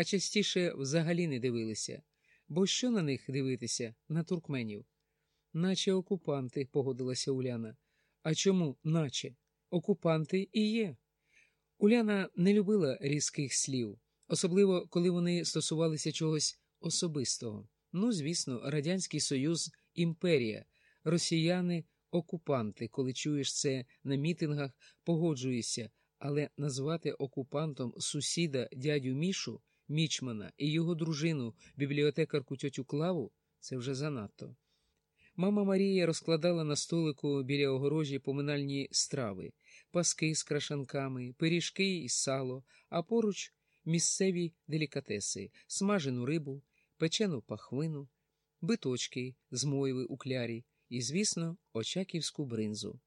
а частіше взагалі не дивилися. Бо що на них дивитися, на туркменів? Наче окупанти, погодилася Уляна. А чому, наче? Окупанти і є. Уляна не любила різких слів, особливо коли вони стосувалися чогось особистого. Ну, звісно, Радянський Союз імперія, росіяни окупанти. Коли чуєш це на мітингах, погоджуєшся, але назвати окупантом сусіда дядю Мішу, Мічмана і його дружину, бібліотекарку тьотю Клаву це вже занадто. Мама Марія розкладала на столику біля огорожі поминальні страви, паски з крашанками, пиріжки і сало, а поруч місцеві делікатеси, смажену рибу, печену пахвину, биточки з мойви у клярі і, звісно, очаківську бринзу.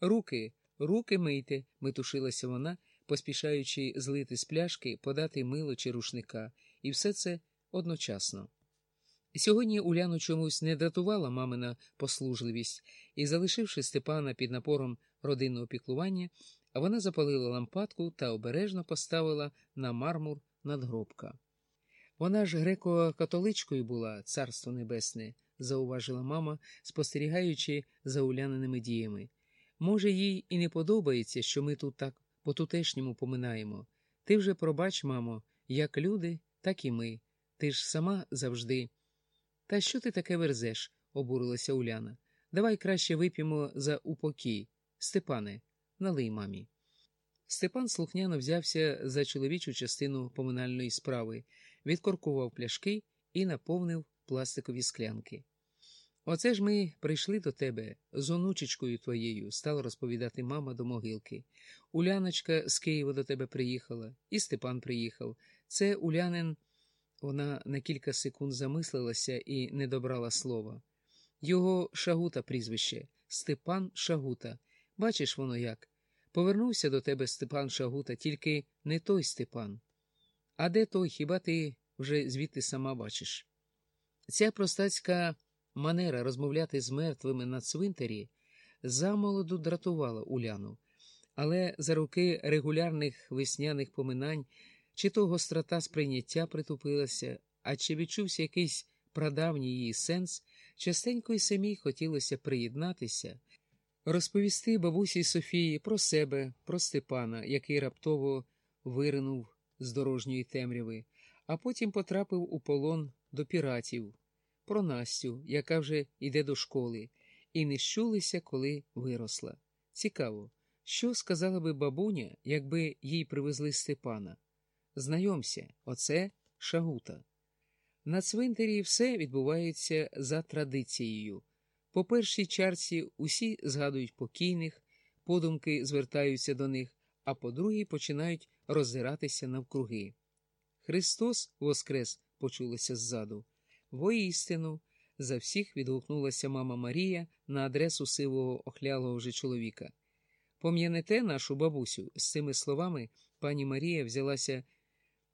Руки, руки мийте, метушилася вона, поспішаючи злити з пляшки, подати мило чи рушника, і все це одночасно. Сьогодні Уляну чомусь не дратувала мамина послужливість, і, залишивши Степана під напором родинного піклування, вона запалила лампадку та обережно поставила на мармур надгробка. Вона ж греко-католичкою була, царство небесне, зауважила мама, спостерігаючи за уляниними діями. Може, їй і не подобається, що ми тут так по тутешньому поминаємо. Ти вже пробач, мамо, як люди, так і ми. Ти ж сама завжди. Та що ти таке верзеш? обурилася Уляна. Давай краще вип'ємо за упокій. Степане, налий мамі. Степан слухняно взявся за чоловічу частину поминальної справи, відкоркував пляшки і наповнив пластикові склянки. Оце ж ми прийшли до тебе з онучечкою твоєю, стала розповідати мама до могилки. Уляночка з Києва до тебе приїхала, і Степан приїхав. Це Улянин. Вона на кілька секунд замислилася і не добрала слова. Його Шагута прізвище Степан Шагута. Бачиш воно як? Повернувся до тебе Степан Шагута, тільки не той Степан. А де той, хіба ти вже звідти сама бачиш? Ця простацька манера розмовляти з мертвими на цвинтарі замолоду дратувала Уляну, але за роки регулярних весняних поминань чи то гострота сприйняття притупилася, а чи відчувся якийсь прадавній її сенс, частенько й самій хотілося приєднатися, розповісти бабусі Софії про себе, про Степана, який раптово виринув з дорожньої темряви, а потім потрапив у полон до піратів, про Настю, яка вже йде до школи, і не щулися, коли виросла. Цікаво, що сказала би бабуня, якби їй привезли Степана. Знайомся, оце шагута. На цвинтарі все відбувається за традицією. По першій чарці усі згадують покійних, подумки звертаються до них, а по другій починають роззиратися навкруги. Христос Воскрес почулося ззаду. Воістину, за всіх відгукнулася мама Марія на адресу сивого охлялого вже чоловіка. Пом'янете нашу бабусю? З цими словами пані Марія взялася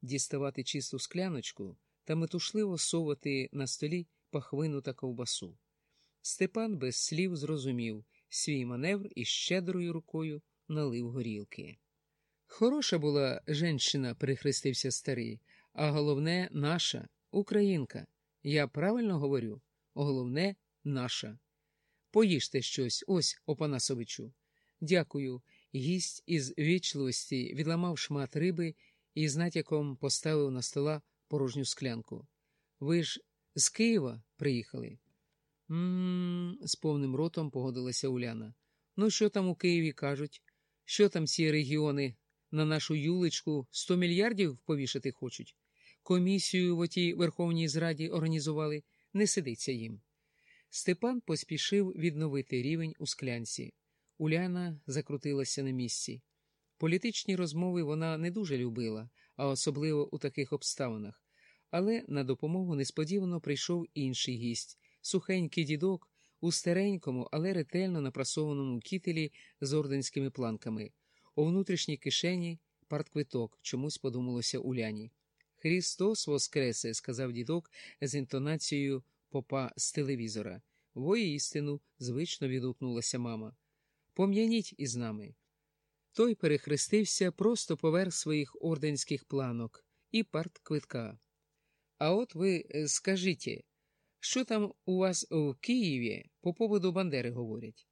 діставати чисту скляночку та метушливо совати на столі пахвину та ковбасу. Степан без слів зрозумів свій маневр і щедрою рукою налив горілки. Хороша була женщина, перехрестився старий, а головне, наша, українка. Я правильно говорю? Головне, наша. Поїжте щось, ось, Опанасовичу. Дякую. Гість із вічливості відламав шмат риби і з натяком поставив на стола порожню склянку. Ви ж з Києва приїхали? М з повним ротом погодилася Уляна. Ну, що там у Києві кажуть? Що там ці регіони на нашу юлечку сто мільярдів повішати хочуть? Комісію в отій Верховній Зраді організували, не сидиться їм. Степан поспішив відновити рівень у склянці. Уляна закрутилася на місці. Політичні розмови вона не дуже любила, а особливо у таких обставинах. Але на допомогу несподівано прийшов інший гість сухенький дідок у старенькому, але ретельно напрасованому кітелі з орденськими планками. У внутрішній кишені партквиток чомусь подумалося Уляні. Христос Воскресе, сказав дідок з інтонацією попа з телевізора. Воістину, звично відгукнулася мама. Пом'яніть із нами. Той перехрестився просто поверх своїх орденських планок і партквитка. А от ви е, скажіть, що там у вас в Києві по поводу Бандери говорять?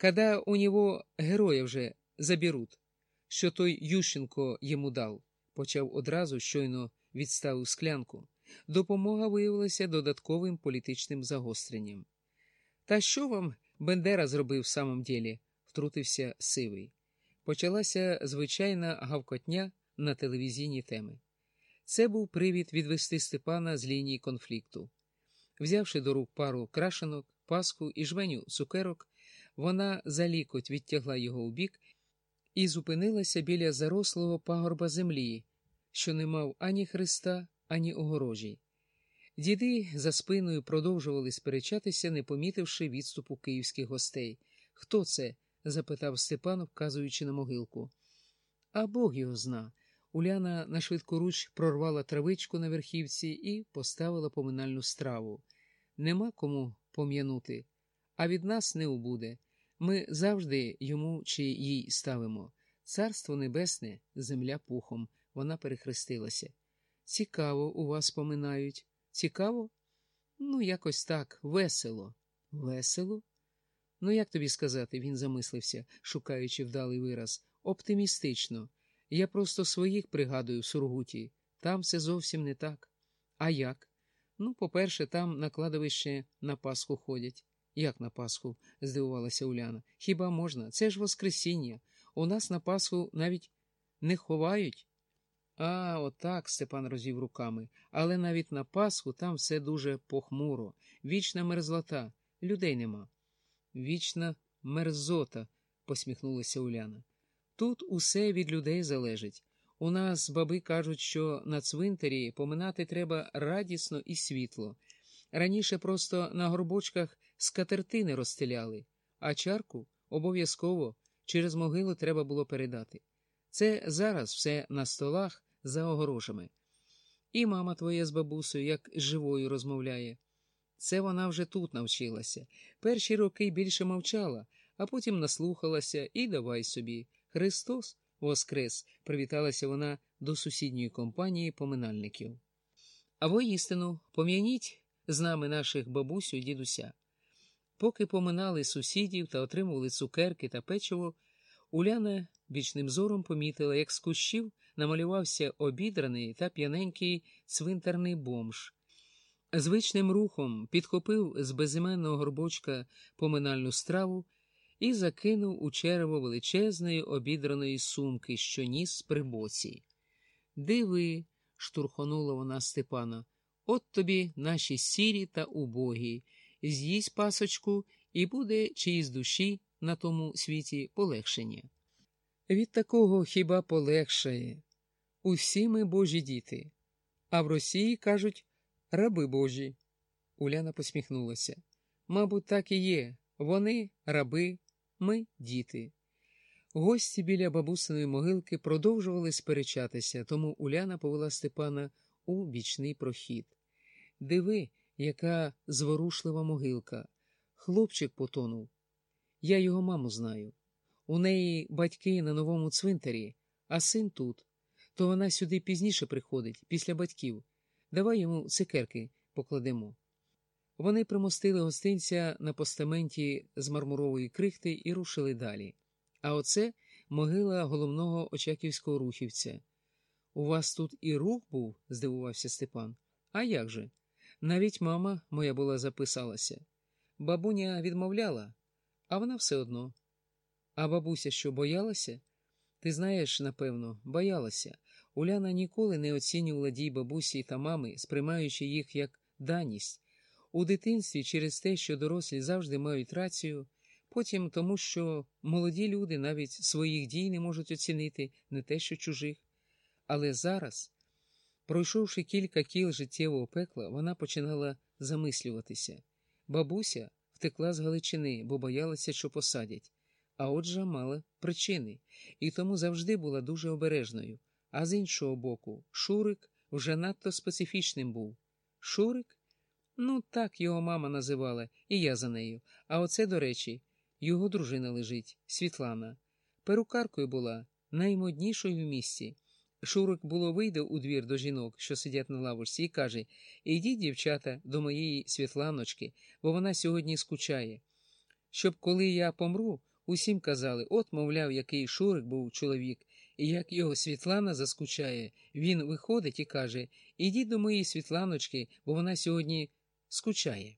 Когда у нього героя вже заберуть, що той Ющенко йому дав, почав одразу щойно відставив склянку. Допомога виявилася додатковим політичним загостренням. Та що вам Бендера зробив в самом ділі? втрутився сивий. Почалася звичайна гавкотня на телевізійні теми. Це був привід відвести Степана з лінії конфлікту. Взявши до рук пару крашенок, паску і жменю цукерок, вона за лікоть відтягла його у бік і зупинилася біля зарослого пагорба землі, що не мав ані хреста, ані огорожі. Діди за спиною продовжували сперечатися, не помітивши відступу київських гостей. Хто це? запитав Степан, вказуючи на могилку. А Бог його зна. Уляна на швидкоруч прорвала травичку на верхівці і поставила поминальну страву. Нема кому пом'янути, а від нас не убуде. Ми завжди йому чи їй ставимо. Царство небесне, земля пухом. Вона перехрестилася. Цікаво, у вас поминають. Цікаво? Ну, якось так, весело. Весело? Ну, як тобі сказати, він замислився, шукаючи вдалий вираз. Оптимістично. Я просто своїх пригадую в Сургуті. Там все зовсім не так. А як? Ну, по-перше, там на кладовище на Пасху ходять. Як на Пасху? здивувалася Уляна. Хіба можна? Це ж Воскресіння. У нас на Пасху навіть не ховають. А, отак, Степан розвів руками. Але навіть на Пасху там все дуже похмуро, вічна мерзлота, людей нема. Вічна мерзота, посміхнулася Уляна. Тут усе від людей залежить. У нас баби кажуть, що на цвинтарі поминати треба радісно і світло. Раніше просто на горбочках скатертини розстеляли, а чарку обов'язково через могилу треба було передати. Це зараз все на столах за огорожами. І мама твоя з бабусею, як живою, розмовляє. Це вона вже тут навчилася. Перші роки більше мовчала, а потім наслухалася і давай собі. Христос Воскрес! привіталася вона до сусідньої компанії поминальників. А воістину пом'яніть з нами наших бабусю дідуся. Поки поминали сусідів та отримували цукерки та печиво, Уляна бічним зором помітила, як з кущів намалювався обідраний та п'яненький цвинтарний бомж. Звичним рухом підхопив з безіменного горбочка поминальну страву і закинув у черево величезної обідраної сумки, що ніс при боці. Диви, штурхонула вона Степана, от тобі наші сірі та убогі. З'їсть пасочку, і буде чиїсь душі на тому світі полегшення. Від такого хіба полегшає. Усі ми божі діти, а в Росії кажуть раби божі. Уляна посміхнулася. Мабуть, так і є. Вони раби, ми діти. Гості біля бабусиної могилки продовжували сперечатися, тому Уляна повела Степана у бічний прохід. Диви, яка зворушлива могилка. Хлопчик потонув. Я його маму знаю. У неї батьки на новому цвинтарі, а син тут. То вона сюди пізніше приходить, після батьків. Давай йому цикерки покладемо. Вони примостили гостинця на постаменті з мармурової крихти і рушили далі. А оце могила головного очаківського рухівця. У вас тут і рух був? здивувався Степан. А як же? Навіть мама моя була записалася. Бабуня відмовляла, а вона все одно. А бабуся що боялася? Ти знаєш, напевно, боялася. Уляна ніколи не оцінювала дій бабусі та мами, сприймаючи їх як даність. У дитинстві через те, що дорослі завжди мають рацію, потім тому, що молоді люди навіть своїх дій не можуть оцінити, не те, що чужих. Але зараз, пройшовши кілька кіл життєвого пекла, вона починала замислюватися. Бабуся втекла з Галичини, бо боялася, що посадять, а отже мала причини, і тому завжди була дуже обережною. А з іншого боку, Шурик вже надто специфічним був. Шурик? Ну, так його мама називала, і я за нею. А оце, до речі, його дружина лежить, Світлана. Перукаркою була, наймоднішою в місті. Шурик було вийде у двір до жінок, що сидять на лавочці, і каже Ідіть, дівчата, до моєї Світланочки, бо вона сьогодні скучає. Щоб коли я помру, усім казали от, мовляв, який Шурик був чоловік, і як його Світлана заскучає, він виходить і каже Ідіть до моєї Світланочки, бо вона сьогодні скучає.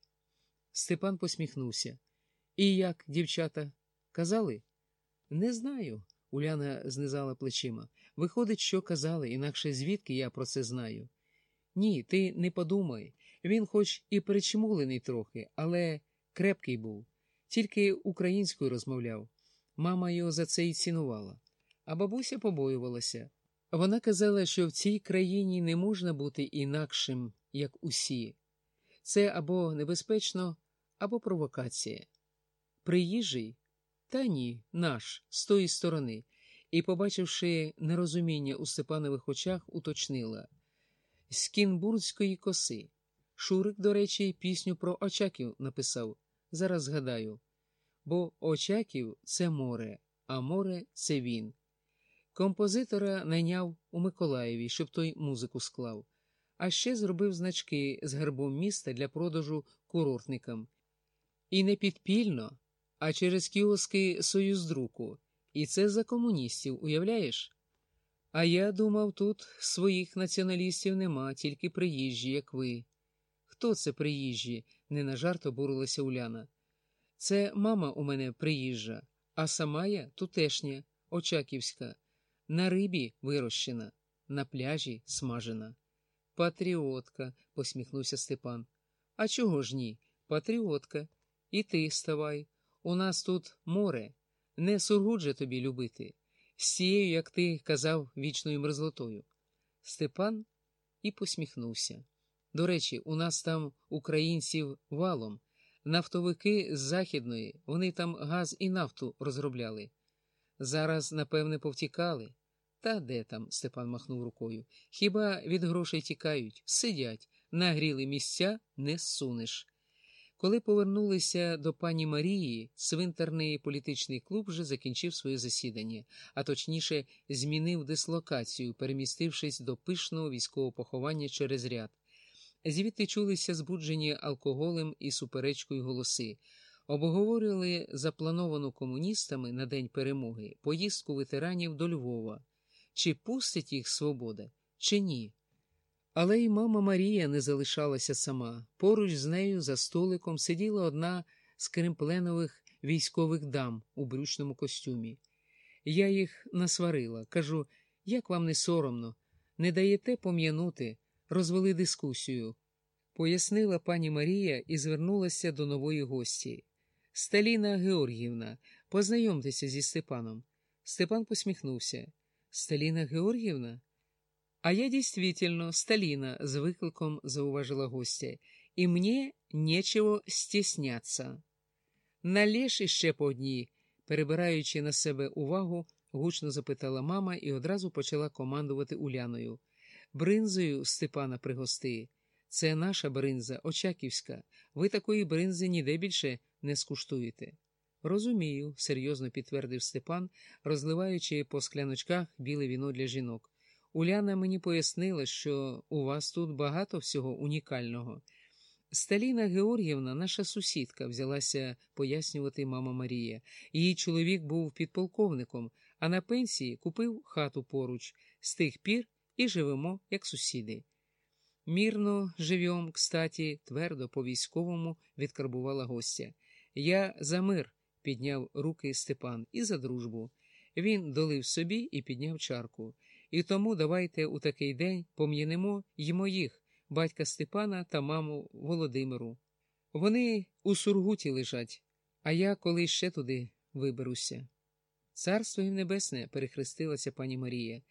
Степан посміхнувся. І як, дівчата, казали? Не знаю. Уляна знизала плечима. Виходить, що казали, інакше звідки я про це знаю. Ні, ти не подумай. Він хоч і перечмулений трохи, але крепкий був, тільки українською розмовляв. Мама його за це й цінувала. А бабуся побоювалася. Вона казала, що в цій країні не можна бути інакшим, як усі. Це або небезпечно, або провокація. Приїжджий? Та ні, наш, з тої сторони, і, побачивши нерозуміння у Степанових очах, уточнила з Кінбурзької коси. Шурик, до речі, пісню про Очаків написав. Зараз згадаю. Бо Очаків це море, а море це він. Композитора найняв у Миколаєві, щоб той музику склав, а ще зробив значки з гербом міста для продажу курортникам. І не підпільно, а через кіоски Союздруку. І це за комуністів, уявляєш? А я думав, тут своїх націоналістів нема, тільки приїжджі, як ви. Хто це приїжджі? не на жарт обурилася Уляна. Це мама у мене приїжджа, а сама я тутешня, Очаківська, на рибі вирощена, на пляжі смажена. Патріотка, посміхнувся Степан. А чого ж ні? Патріотка. І ти ставай. У нас тут море. Не сургудже тобі любити, з як ти казав, вічною мерзлотою. Степан і посміхнувся. До речі, у нас там українців валом, нафтовики з західної, вони там газ і нафту розробляли. Зараз, напевне, повтікали. Та де там? Степан махнув рукою. Хіба від грошей тікають? Сидять, нагріли місця не сунеш. Коли повернулися до пані Марії, свинтерний політичний клуб вже закінчив своє засідання, а точніше, змінив дислокацію, перемістившись до пишного військового поховання через ряд. Звідти чулися збуджені алкоголем і суперечкою голоси. Обговорювали заплановану комуністами на день перемоги поїздку ветеранів до Львова. Чи пустить їх свобода, чи ні? Але й мама Марія не залишалася сама. Поруч з нею за столиком сиділа одна з кремпленових військових дам у брючному костюмі. Я їх насварила, кажу, як вам не соромно, не даєте пом'янути, розвели дискусію. Пояснила пані Марія і звернулася до нової гості. Сталіна Георгіївна, познайомтеся зі Степаном. Степан посміхнувся. Сталіна Георгіївна? А я действительно Сталина, з викликом зауважила гостя, і мені нечего стісняться. Налєш іще по одній, перебираючи на себе увагу, гучно запитала мама і одразу почала командувати Уляною. Бринзою Степана пригости. Це наша бринза, Очаківська. Ви такої бринзи ніде більше не скуштуєте. Розумію, серйозно підтвердив Степан, розливаючи по скляночках біле віно для жінок. Уляна мені пояснила, що у вас тут багато всього унікального. Сталіна Георгіївна, наша сусідка, взялася пояснювати мама Марія. Її чоловік був підполковником, а на пенсії купив хату поруч. З тих пір і живемо, як сусіди. Мірно живьом, кстаті, твердо по військовому відкарбувала гостя. Я за мир, підняв руки Степан, і за дружбу. Він долив собі і підняв чарку. І тому давайте у такий день пом'янемо й моїх, батька Степана та маму Володимиру. Вони у Сургуті лежать, а я коли ще туди виберуся. Царство їм небесне, перехрестилася пані Марія,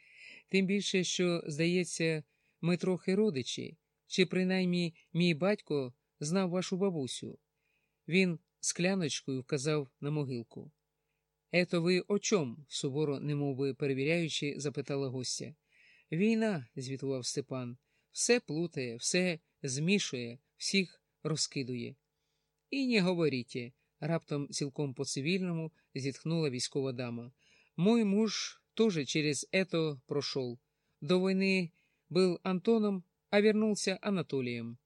тим більше, що, здається, ми трохи родичі, чи принаймні мій батько знав вашу бабусю. Він скляночкою вказав на могилку. Ето ви о чом? суворо, немовби перевіряючи, запитала гостя. Війна, звітував Степан, все плутає, все змішує, всіх розкидує. І не говоріть, раптом цілком по цивільному зітхнула військова дама. Мой муж тоже через это прошел. До войны был Антоном, а вернулся Анатолием.